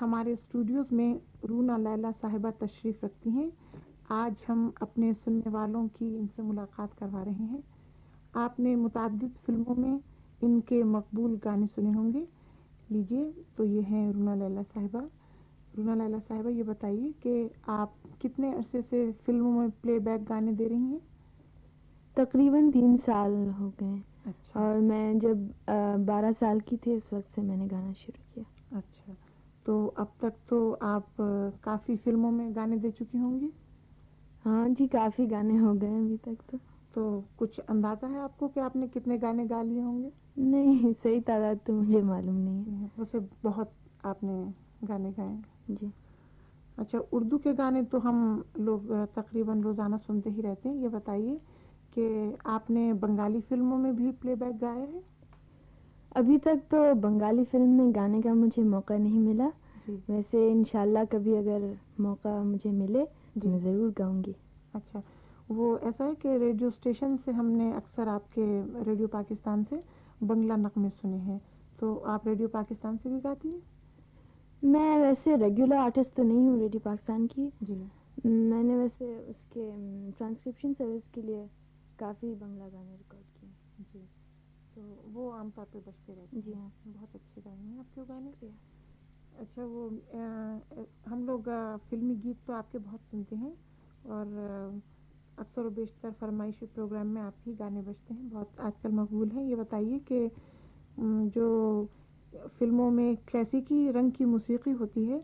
ہمارے اسٹوڈیوز میں رونا لیلا صاحبہ تشریف رکھتی ہیں۔ آج ہم اپنے سننے والوں کی ان سے ملاقات کروا رہے ہیں۔ آپ نے متعدد فلموں میں ان کے مقبول گانے سنے ہوں گے۔ لیجیے تو یہ ہیں رونا لیلا صاحبہ۔ رونا لیلا صاحبہ یہ بتائیے کہ آپ کتنے عرصے سے فلموں میں پلے بیک گانے دے رہی ہیں؟ تقریباً تین سال ہو گئے اچھا۔ اور میں جب بارہ سال کی تھی اس وقت سے میں نے گانا شروع کیا۔ تو اب تک تو آپ کافی فلموں میں گانے دے چکی ہوں گی؟ ہاں جی کافی گانے ہو گئے ابھی تک تو۔ تو کچھ اندازہ ہے آپ کو کہ آپ نے کتنے گانے گا لیے ہوں گے؟ نہیں صحیح تعداد تو مجھے معلوم نہیں ہے۔ ویسے بہت آپ نے گانے گائے جی۔ اچھا اردو کے گانے تو ہم لوگ تقریباً روزانہ سنتے ہی رہتے ہیں۔ یہ بتائیے کہ آپ نے بنگالی فلموں میں بھی پلے بیک گائے ہیں؟ ابھی تک تو بنگالی فلم میں گانے کا مجھے موقع نہیں ملا۔ ویسے انشاءاللہ کبھی اگر موقع مجھے ملے جی۔ تو میں ضرور گاؤں گی۔ اچھا وہ ایسا ہے کہ ریڈیو اسٹیشن سے ہم نے اکثر آپ کے ریڈیو پاکستان سے بنگلہ نغمے سنے ہیں۔ تو آپ ریڈیو پاکستان سے بھی گاتی ہیں؟ میں ویسے ریگولر آرٹسٹ تو نہیں ہوں ریڈیو پاکستان کی۔ جی۔ میں نے ویسے اس کے ٹرانسکرپشن سروس کے لیے کافی بنگلہ گانے ریکارڈ کیے۔ جی۔ تو وہ عام طور پہ بچتے رہتے ہیں۔ جی ہاں۔ بہت اچھے گانے ہیں آپ کے گانے۔ اچھا وہ ہم لوگ فلمی گیت تو آپ کے بہت سنتے ہیں اور اکثر و بیشتر فرمائشی پروگرام میں آپ ہی گانے بجتے ہیں بہت آج کل مقبول ہیں۔ یہ بتائیے کہ جو فلموں میں کلاسیکی رنگ کی موسیقی ہوتی ہے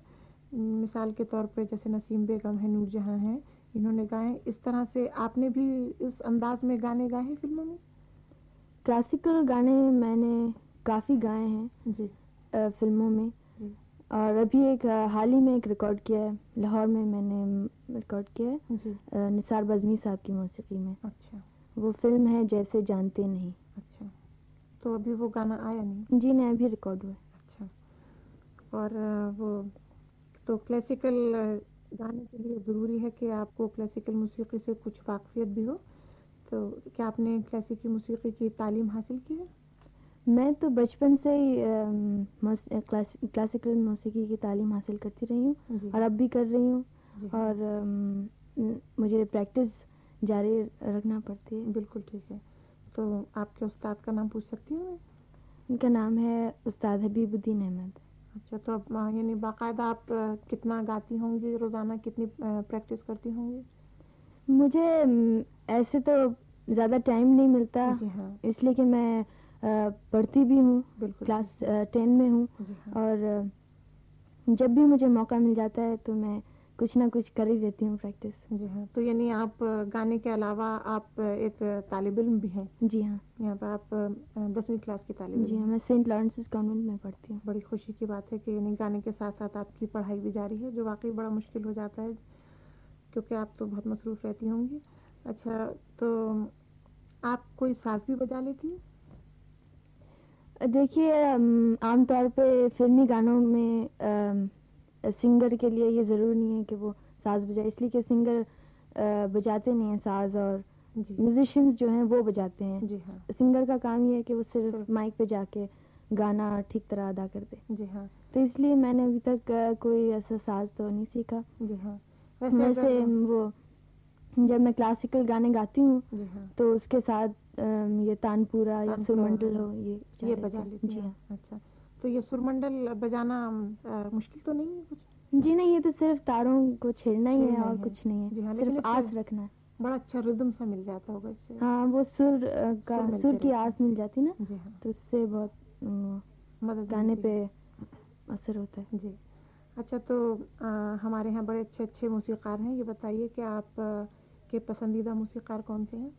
مثال کے طور پہ جیسے نسیم بیگم ہے نور جہاں ہیں انہوں نے گائے اس طرح سے آپ نے بھی اس انداز میں گانے گائے ہیں فلموں میں؟ کلاسیکل گانے میں نے کافی گائے ہیں جی۔ فلموں میں۔ اور ابھی ایک حال ہی میں ایک ریکارڈ کیا ہے لاہور میں میں نے ریکارڈ کیا ہے جی۔ نثار بزمی صاحب کی موسیقی میں۔ اچھا۔ وہ فلم ہے جیسے جانتے نہیں۔ اچھا۔ تو ابھی وہ گانا آیا نہیں؟ جی نہیں ابھی ریکارڈ ہوا۔ ہے اچھا۔ اور وہ تو کلاسیکل گانے کے لیے ضروری ہے کہ آپ کو کلاسیکل موسیقی سے کچھ واقفیت بھی ہو۔ تو کیا آپ نے کلاسیکی موسیقی کی تعلیم حاصل کی ہے؟ میں تو بچپن سے ہی کلاسیکل موسیقی کی تعلیم حاصل کرتی رہی ہوں جی۔ اور اب بھی کر رہی ہوں جی۔ اور مجھے پریکٹس جاری رکھنا پڑتی ہے۔ بالکل ٹھیک ہے۔ تو آپ کے استاد کا نام پوچھ سکتی ہوں میں؟ ان کا نام ہے استاد حبیب الدین احمد۔ اچھا تو اب یعنی باقاعدہ آپ کتنا گاتی ہوں گی؟ روزانہ کتنی پریکٹس کرتی ہوں گی؟ مجھے ایسے تو زیادہ ٹائم نہیں ملتا جی ہاں۔ اس لیے کہ میں پڑھتی بھی ہوں بالکل۔ کلاس ٹین میں ہوں۔ جی ہاں۔ اور جب بھی مجھے موقع مل جاتا ہے تو میں کچھ نہ کچھ کر ہی دیتی ہوں پریکٹس جی ہاں۔ تو یعنی آپ گانے کے علاوہ آپ ایک طالب علم بھی ہیں؟ جی ہاں۔ یہاں پر آپ دسویں کلاس کی طالب جی ہاں میں سینٹ لارنسز کانوینٹ میں پڑھتی ہوں۔ بڑی خوشی کی بات ہے کہ یعنی گانے کے ساتھ ساتھ آپ کی پڑھائی بھی جاری ہے جو واقعی بڑا مشکل ہو جاتا ہے کیونکہ آپ تو بہت مصروف رہتی ہوں گی۔ اچھا تو آپ کوئی ساز بھی بجا لیتی ہیں؟ دیکھیے عام طور پہ فلمی گانوں میں سنگر کے لیے یہ ضرور نہیں ہے کہ وہ ساز بجائے اس لیے کہ سنگر بجاتے نہیں ہیں ساز اور جی۔ میوزیشینس جو ہیں وہ بجاتے ہیں۔ جی ہاں۔ سنگر کا کام یہ ہے کہ وہ صرف مائک پہ جا کے گانا ٹھیک طرح ادا کر دے۔ جی ہاں۔ تو اس لیے میں نے ابھی تک کوئی ایسا ساز تو نہیں سیکھا۔ جی ہاں۔ ویسے وہ جب میں کلاسیکل گانے گاتی ہوں جی ہاں۔ تو اس کے ساتھ یہ تان پورا یا سرمنڈل ہو یہ بجا یہ لیتی بجا ہوں۔ لیتی جی ہاں۔ اچھا۔ تو یہ سرمنڈل بجانا مشکل تو نہیں ہے کچھ؟ جی نہیں یہ تو صرف تاروں کو چھیڑنا ہی ہے اور ہے۔ کچھ نہیں جی ہاں، ہے صرف آس رکھنا ہے۔ بڑا اچھا ردم سا مل جاتا ہوگا اس سے۔ ہاں وہ سر کا سر کی آس مل جاتی نا جی ہاں۔ تو اس سے بہت مدد گانے ہے۔ پہ اثر ہوتا ہے۔ جی۔ اچھا تو ہمارے یہاں بڑے اچھے اچھے موسیقار ہیں۔ یہ بتائیے کہ آپ کے پسندیدہ موسیقار کون سے ہیں؟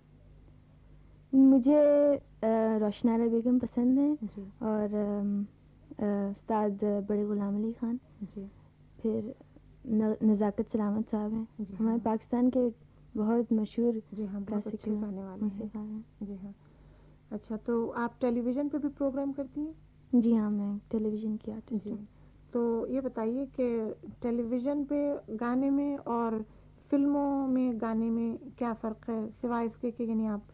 مجھے روشنارہ بیگم پسند ہیں جی۔ اور استاد بڑے غلام علی خان۔ جی۔ پھر نزاکت سلامت صاحب ہیں۔ جی ہاں۔ ہمارے پاکستان کے بہت مشہور جی ہاں کلاسیکل گانے والے ہیں۔ جی ہاں۔ اچھا تو آپ ٹیلی ویژن پہ بھی پروگرام کرتی ہیں؟ جی ہاں میں ٹیلی ویژن کی آرٹسٹ ہوں۔ تو یہ بتائیے کہ ٹیلی ویژن پہ گانے میں اور فلموں میں گانے میں کیا فرق ہے؟ سوائے اس کے کہ یعنی آپ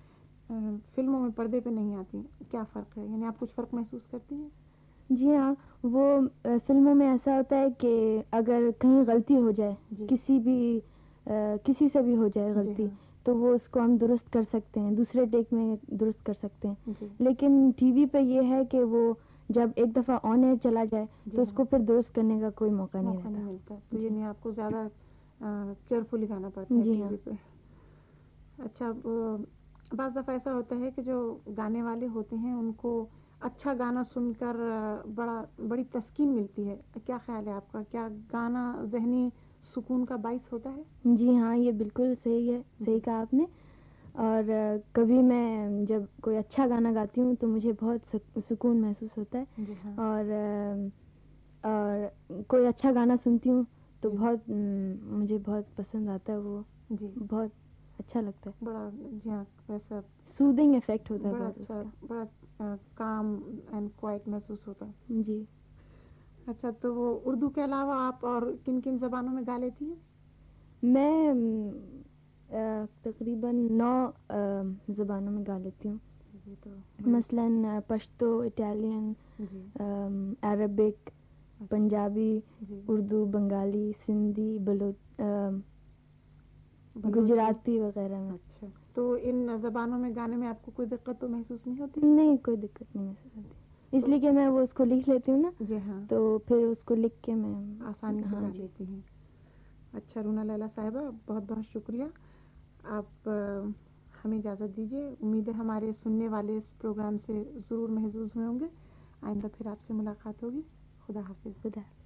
فلموں میں پردے پہ نہیں آتی کیا فرق ہے؟ یعنی آپ کچھ فرق محسوس کرتی ہیں؟ جی ہاں وہ فلموں میں ایسا ہوتا ہے کہ اگر کہیں غلطی ہو جائے جی۔ کسی بھی کسی سے بھی ہو جائے غلطی جی تو وہ اس کو ہم درست کر سکتے ہیں دوسرے ٹیک میں درست کر سکتے ہیں۔ جی۔ لیکن ٹی وی پہ یہ ہے کہ وہ جب ایک دفعہ آن ایئر چلا جائے جی تو اس ہاں۔ کو پھر درست کرنے کا کوئی موقع نہیں رہتا۔ ملتا۔ تو جی۔ یعنی آپ کو زیادہ کیئرفلی گانا پڑتا ہے جی ٹی ہاں۔ وی پہ۔ اچھا بعض دفعہ ایسا ہوتا ہے کہ جو گانے والے ہوتے ہیں ان کو اچھا گانا سن کر بڑا بڑی تسکین ملتی ہے۔ کیا خیال ہے آپ کا؟ کیا گانا ذہنی سکون کا باعث ہوتا ہے؟ جی ہاں یہ بالکل صحیح ہے صحیح کہا آپ نے۔ اور کبھی میں جب کوئی اچھا گانا گاتی ہوں تو مجھے بہت سک- سکون محسوس ہوتا ہے۔ جی ہاں۔ اور اور کوئی اچھا گانا سنتی ہوں تو۔ بہت مجھے بہت پسند آتا ہے وہ۔ جی۔ بہت اچھا لگتا ہے۔ بڑا جی ہاں ویسا سودنگ افیکٹ ہوتا ہے بڑا اچھا بڑا کام اینڈ کوائٹ محسوس ہوتا ہے۔ جی۔ اچھا تو وہ اردو کے علاوہ آپ اور کن کن زبانوں میں گا لیتی ہیں؟ میں تقریباً نو زبانوں میں گا لیتی ہوں۔ جی مثلاً پشتو اٹالین جی۔ عربک پنجابی جی۔ اردو بنگالی سندھی بلوچ۔ گجراتی وغیرہ میں۔ اچھا۔ تو ان زبانوں میں گانے میں آپ کو کوئی دقت تو محسوس نہیں ہوتی؟ نہیں کوئی دقت نہیں محسوس ہوتی۔ اس لیے کہ میں وہ اس کو لکھ لیتی ہوں نا۔ جی ہاں۔ تو پھر اس کو لکھ کے میں آسانی سے ہاں۔ گا جی لیتی ہیں اچھا رونا لیلا صاحبہ بہت بہت شکریہ۔ آپ ہمیں اجازت دیجیے۔ امید ہے ہمارے سننے والے اس پروگرام سے ضرور محظوظ ہوئے ہوں گے۔ آئندہ پھر آپ سے ملاقات ہوگی۔ خدا حافظ خدا